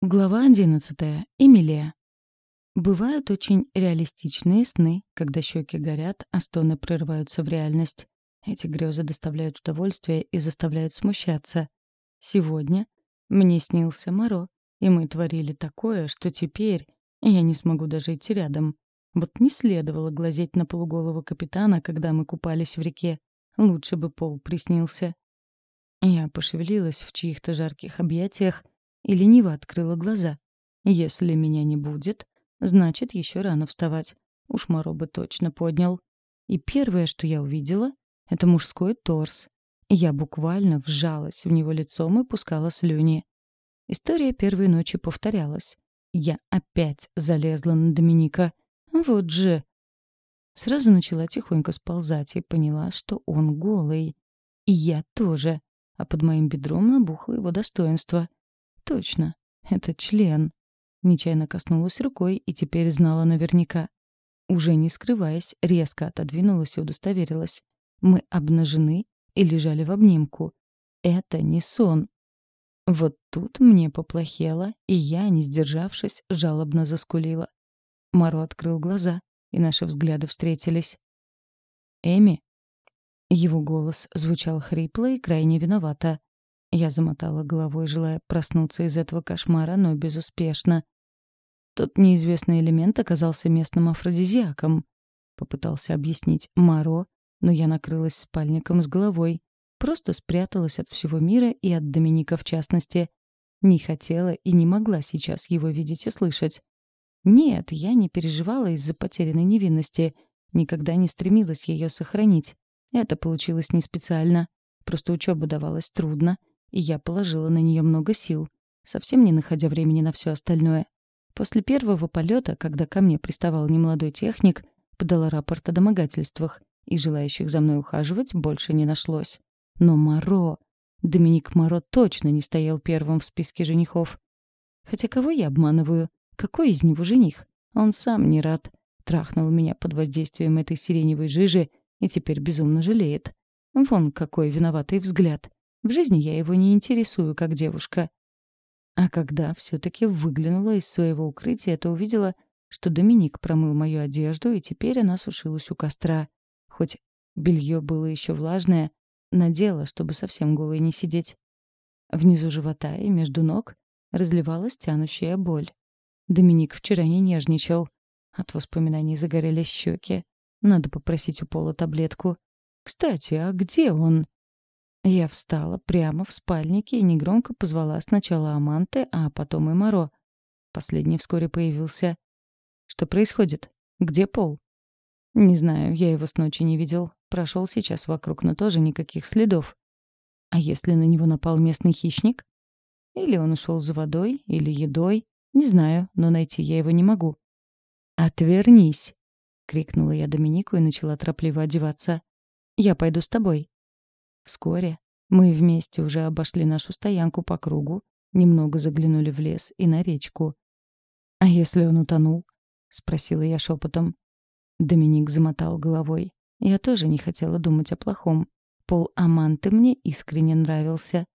Глава одиннадцатая. Эмилия. Бывают очень реалистичные сны, когда щеки горят, а стоны прерываются в реальность. Эти грезы доставляют удовольствие и заставляют смущаться. Сегодня мне снился Моро, и мы творили такое, что теперь я не смогу даже идти рядом. Вот не следовало глазеть на полуголого капитана, когда мы купались в реке. Лучше бы пол приснился. Я пошевелилась в чьих-то жарких объятиях и лениво открыла глаза. Если меня не будет, значит, еще рано вставать. Уж Моро бы точно поднял. И первое, что я увидела, — это мужской торс. Я буквально вжалась в него лицом и пускала слюни. История первой ночи повторялась. Я опять залезла на Доминика. Вот же! Сразу начала тихонько сползать и поняла, что он голый. И я тоже. А под моим бедром набухло его достоинство. Точно, это член. Нечаянно коснулась рукой и теперь знала наверняка. Уже не скрываясь, резко отодвинулась и удостоверилась. Мы обнажены и лежали в обнимку. Это не сон. Вот тут мне поплохело, и я, не сдержавшись, жалобно заскулила. Маро открыл глаза, и наши взгляды встретились. «Эми?» Его голос звучал хрипло и крайне виновато. Я замотала головой, желая проснуться из этого кошмара, но безуспешно. Тот неизвестный элемент оказался местным афродизиаком. Попытался объяснить Маро, но я накрылась спальником с головой. Просто спряталась от всего мира и от Доминика в частности. Не хотела и не могла сейчас его видеть и слышать. Нет, я не переживала из-за потерянной невинности. Никогда не стремилась ее сохранить. Это получилось не специально. Просто учеба давалась трудно, и я положила на нее много сил, совсем не находя времени на все остальное. После первого полета, когда ко мне приставал немолодой техник, подала рапорт о домогательствах, и желающих за мной ухаживать больше не нашлось. Но Моро... Доминик Моро точно не стоял первым в списке женихов. Хотя кого я обманываю? Какой из него жених? Он сам не рад. Трахнул меня под воздействием этой сиреневой жижи и теперь безумно жалеет. Вон какой виноватый взгляд. В жизни я его не интересую как девушка. А когда все-таки выглянула из своего укрытия, то увидела, что Доминик промыл мою одежду, и теперь она сушилась у костра. Хоть белье было еще влажное, надела, чтобы совсем голой не сидеть. Внизу живота и между ног разливалась тянущая боль. Доминик вчера не нежничал. От воспоминаний загорелись щеки. Надо попросить у Пола таблетку. Кстати, а где он? Я встала прямо в спальнике и негромко позвала сначала Аманте, а потом и Моро. Последний вскоре появился. Что происходит? Где Пол? Не знаю, я его с ночи не видел. Прошел сейчас вокруг, но тоже никаких следов. А если на него напал местный хищник? Или он ушел за водой, или едой? Не знаю, но найти я его не могу. «Отвернись!» — крикнула я Доминику и начала торопливо одеваться. «Я пойду с тобой». Вскоре мы вместе уже обошли нашу стоянку по кругу, немного заглянули в лес и на речку. «А если он утонул?» — спросила я шепотом. Доминик замотал головой. Я тоже не хотела думать о плохом. Пол Аманты мне искренне нравился.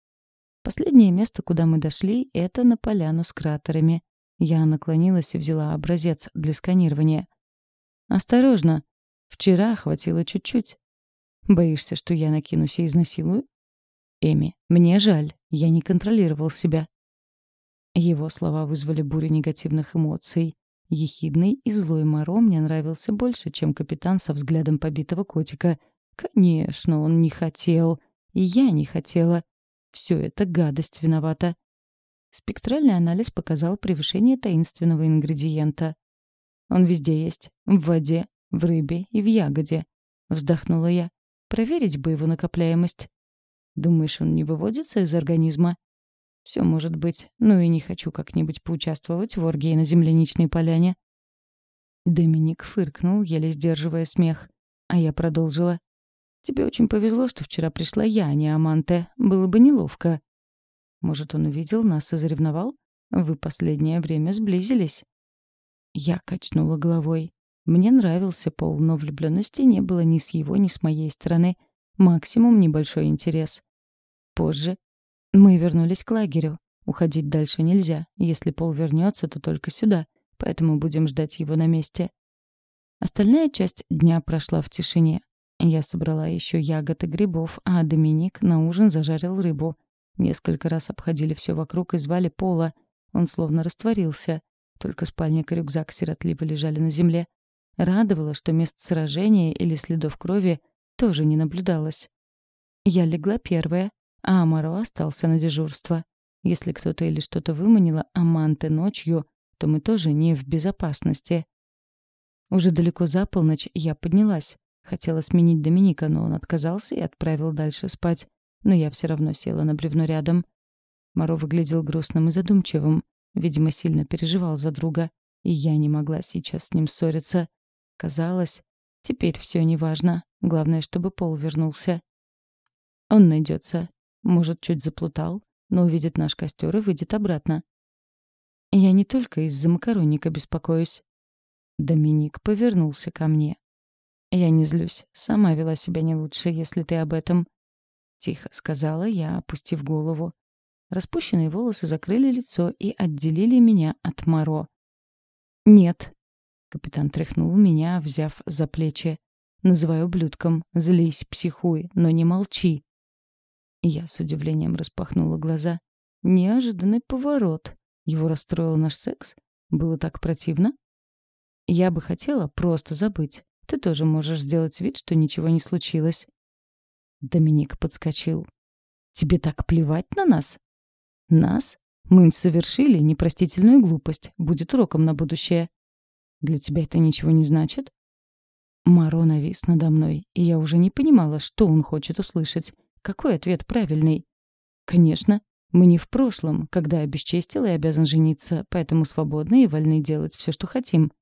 Последнее место, куда мы дошли, — это на поляну с кратерами. Я наклонилась и взяла образец для сканирования. «Осторожно! Вчера хватило чуть-чуть. Боишься, что я накинусь и изнасилую? Эми, мне жаль, я не контролировал себя. Его слова вызвали бурю негативных эмоций. Ехидный и злой Моро мне нравился больше, чем капитан со взглядом побитого котика. Конечно, он не хотел. И я не хотела. Все это гадость виновата. Спектральный анализ показал превышение таинственного ингредиента. Он везде есть. В воде, в рыбе и в ягоде. Вздохнула я. Проверить бы его накопляемость. Думаешь, он не выводится из организма? Все может быть. Ну и не хочу как-нибудь поучаствовать в оргии на земляничной поляне. Доминик фыркнул, еле сдерживая смех. А я продолжила. Тебе очень повезло, что вчера пришла я, а не Аманте. Было бы неловко. Может, он увидел нас и заревновал? Вы последнее время сблизились. Я качнула головой. Мне нравился Пол, но влюбленности не было ни с его, ни с моей стороны. Максимум небольшой интерес. Позже мы вернулись к лагерю. Уходить дальше нельзя. Если Пол вернется, то только сюда. Поэтому будем ждать его на месте. Остальная часть дня прошла в тишине. Я собрала еще ягод и грибов, а Доминик на ужин зажарил рыбу. Несколько раз обходили все вокруг и звали Пола. Он словно растворился. Только спальник и рюкзак сиротливо лежали на земле. Радовало, что мест сражения или следов крови тоже не наблюдалось. Я легла первая, а Амаро остался на дежурство. Если кто-то или что-то выманило Аманты ночью, то мы тоже не в безопасности. Уже далеко за полночь я поднялась. Хотела сменить Доминика, но он отказался и отправил дальше спать. Но я все равно села на бревно рядом. Моро выглядел грустным и задумчивым. Видимо, сильно переживал за друга. И я не могла сейчас с ним ссориться. Казалось, теперь все неважно. Главное, чтобы Пол вернулся. Он найдется. Может, чуть заплутал, но увидит наш костер и выйдет обратно. Я не только из-за макаронника беспокоюсь. Доминик повернулся ко мне. Я не злюсь. Сама вела себя не лучше, если ты об этом. Тихо сказала я, опустив голову. Распущенные волосы закрыли лицо и отделили меня от Моро. «Нет». Капитан тряхнул меня, взяв за плечи. «Называй ублюдком. Злись, психуй, но не молчи». Я с удивлением распахнула глаза. Неожиданный поворот. Его расстроил наш секс? Было так противно? Я бы хотела просто забыть. Ты тоже можешь сделать вид, что ничего не случилось. Доминик подскочил. Тебе так плевать на нас? Нас? Мы совершили непростительную глупость. Будет уроком на будущее. Для тебя это ничего не значит? Маро навис надо мной, и я уже не понимала, что он хочет услышать. Какой ответ правильный? Конечно, мы не в прошлом, когда обесчестил и обязан жениться, поэтому свободны и вольны делать все, что хотим.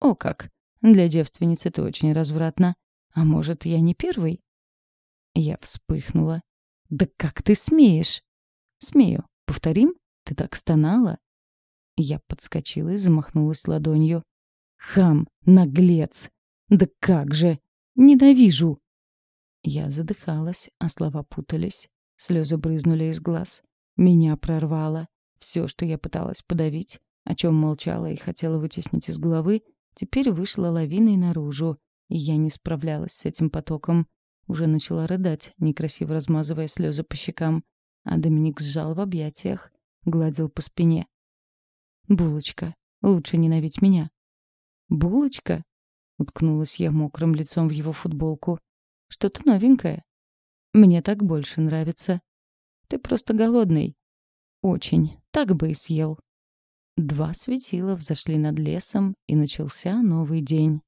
О как! Для девственницы ты очень развратна. А может, я не первый? Я вспыхнула. Да как ты смеешь? Смею. Повторим? Ты так стонала? Я подскочила и замахнулась ладонью. Хам, наглец! Да как же! Ненавижу! Я задыхалась, а слова путались. Слезы брызнули из глаз. Меня прорвало. Все, что я пыталась подавить, о чем молчала и хотела вытеснить из головы, теперь вышло лавиной наружу, и я не справлялась с этим потоком. Уже начала рыдать, некрасиво размазывая слезы по щекам. А Доминик сжал в объятиях, гладил по спине. «Булочка, лучше ненавидь меня». «Булочка?» — уткнулась я мокрым лицом в его футболку. Что-то новенькое. Мне так больше нравится. Ты просто голодный. Очень. Так бы и съел. Два светила взошли над лесом, и начался новый день.